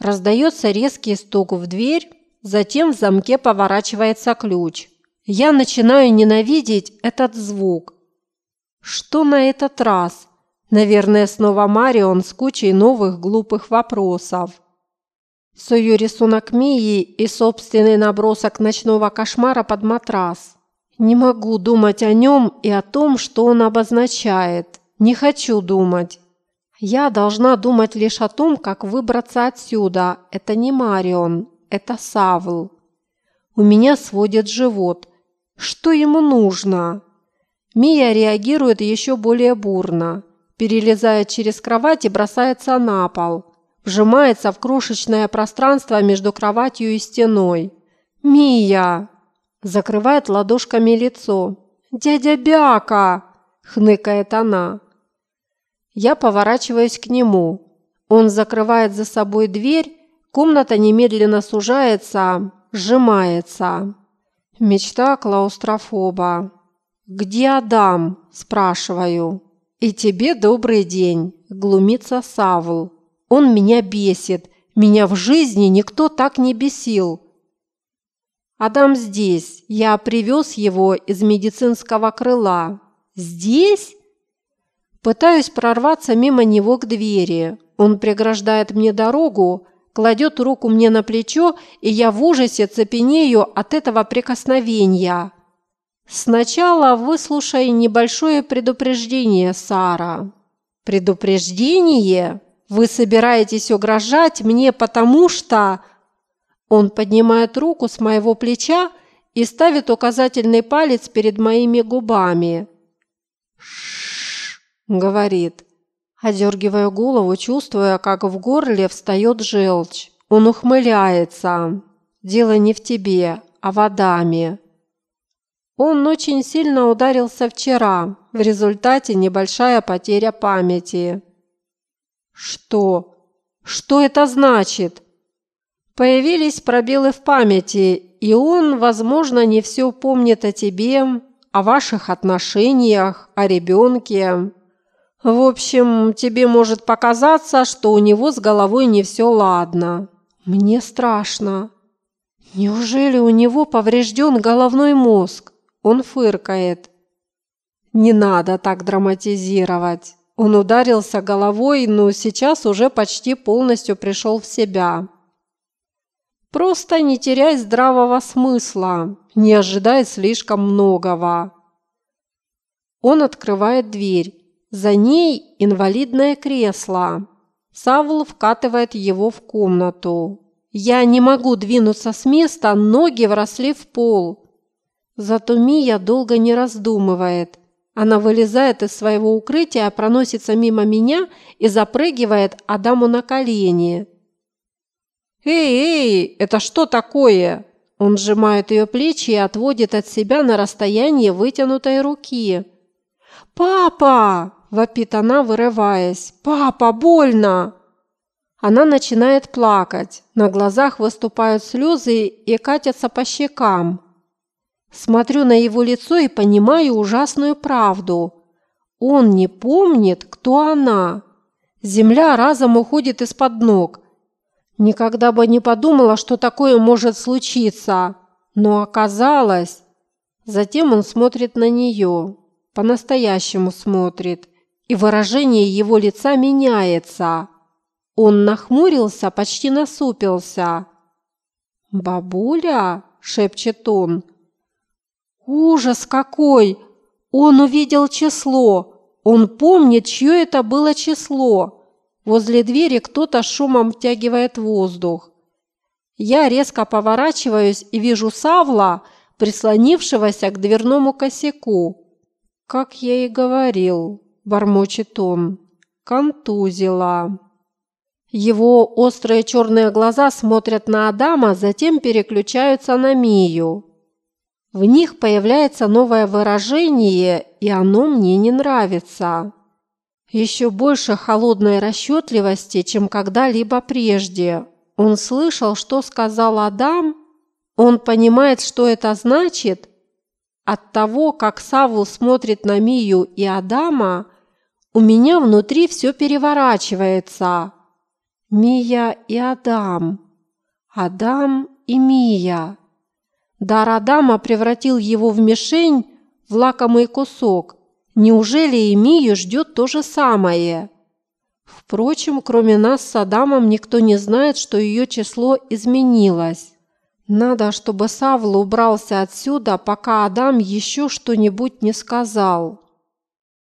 Раздается резкий стук в дверь, затем в замке поворачивается ключ. Я начинаю ненавидеть этот звук. Что на этот раз? Наверное, снова Марион с кучей новых глупых вопросов. Сую рисунок Мии и собственный набросок ночного кошмара под матрас. Не могу думать о нем и о том, что он обозначает. Не хочу думать. Я должна думать лишь о том, как выбраться отсюда. Это не Марион, это Савл. У меня сводит живот. Что ему нужно? Мия реагирует еще более бурно. Перелезает через кровать и бросается на пол. Вжимается в крошечное пространство между кроватью и стеной. «Мия!» Закрывает ладошками лицо. «Дядя Бяка!» – хныкает она. Я поворачиваюсь к нему. Он закрывает за собой дверь, комната немедленно сужается, сжимается. Мечта клаустрофоба. «Где Адам?» – спрашиваю. «И тебе добрый день», – глумится Савл. «Он меня бесит. Меня в жизни никто так не бесил». «Адам здесь. Я привез его из медицинского крыла». «Здесь?» Пытаюсь прорваться мимо него к двери. Он преграждает мне дорогу, кладет руку мне на плечо, и я в ужасе цепенею от этого прикосновения. Сначала выслушай небольшое предупреждение, Сара. Предупреждение? Вы собираетесь угрожать мне, потому что... Он поднимает руку с моего плеча и ставит указательный палец перед моими губами. Говорит. Одергивая голову, чувствуя, как в горле встает желчь. Он ухмыляется. Дело не в тебе, а в Адаме. Он очень сильно ударился вчера, в результате небольшая потеря памяти. Что? Что это значит? Появились пробелы в памяти, и он, возможно, не все помнит о тебе, о ваших отношениях, о ребенке. В общем, тебе может показаться, что у него с головой не все ладно. Мне страшно. Неужели у него поврежден головной мозг? Он фыркает. Не надо так драматизировать. Он ударился головой, но сейчас уже почти полностью пришел в себя. Просто не теряй здравого смысла, не ожидай слишком многого. Он открывает дверь. За ней инвалидное кресло. Савл вкатывает его в комнату. Я не могу двинуться с места, ноги вросли в пол. Зато Мия долго не раздумывает. Она вылезает из своего укрытия, проносится мимо меня и запрыгивает Адаму на колени. «Эй, эй, это что такое?» Он сжимает ее плечи и отводит от себя на расстояние вытянутой руки. «Папа!» – вопит она, вырываясь. «Папа, больно!» Она начинает плакать. На глазах выступают слезы и катятся по щекам. Смотрю на его лицо и понимаю ужасную правду. Он не помнит, кто она. Земля разом уходит из-под ног. Никогда бы не подумала, что такое может случиться. Но оказалось... Затем он смотрит на нее. По-настоящему смотрит. И выражение его лица меняется. Он нахмурился, почти насупился. «Бабуля?» – шепчет он. Ужас какой! Он увидел число. Он помнит, чье это было число. Возле двери кто-то шумом втягивает воздух. Я резко поворачиваюсь и вижу Савла, прислонившегося к дверному косяку. «Как я и говорил», – бормочет он, – «контузила». Его острые черные глаза смотрят на Адама, затем переключаются на Мию. В них появляется новое выражение, и оно мне не нравится. Еще больше холодной расчетливости, чем когда-либо прежде. Он слышал, что сказал Адам. Он понимает, что это значит. От того, как Савул смотрит на Мию и Адама, у меня внутри все переворачивается. Мия и Адам. Адам и Мия. Дар Адама превратил его в мишень, в лакомый кусок. Неужели и Мию ждет то же самое? Впрочем, кроме нас с Адамом никто не знает, что ее число изменилось. Надо, чтобы Савл убрался отсюда, пока Адам еще что-нибудь не сказал.